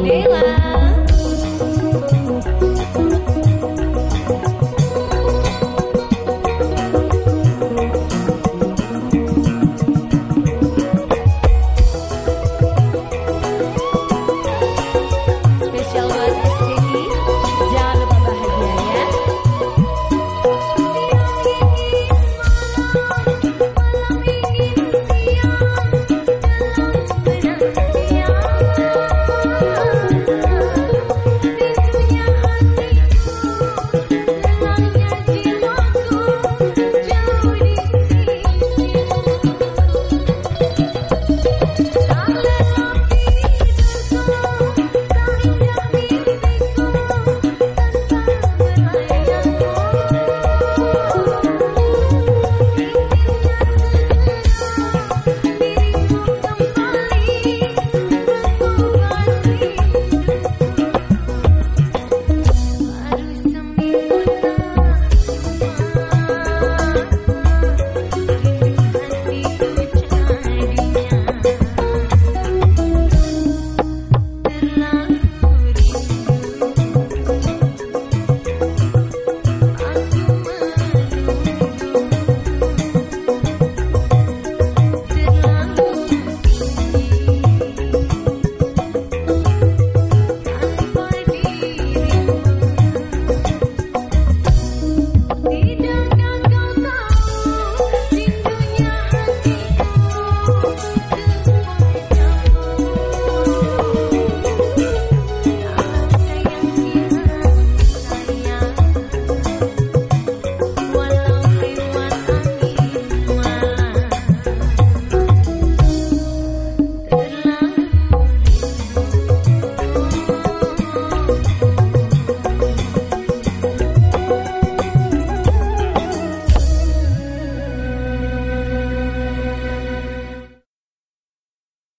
the.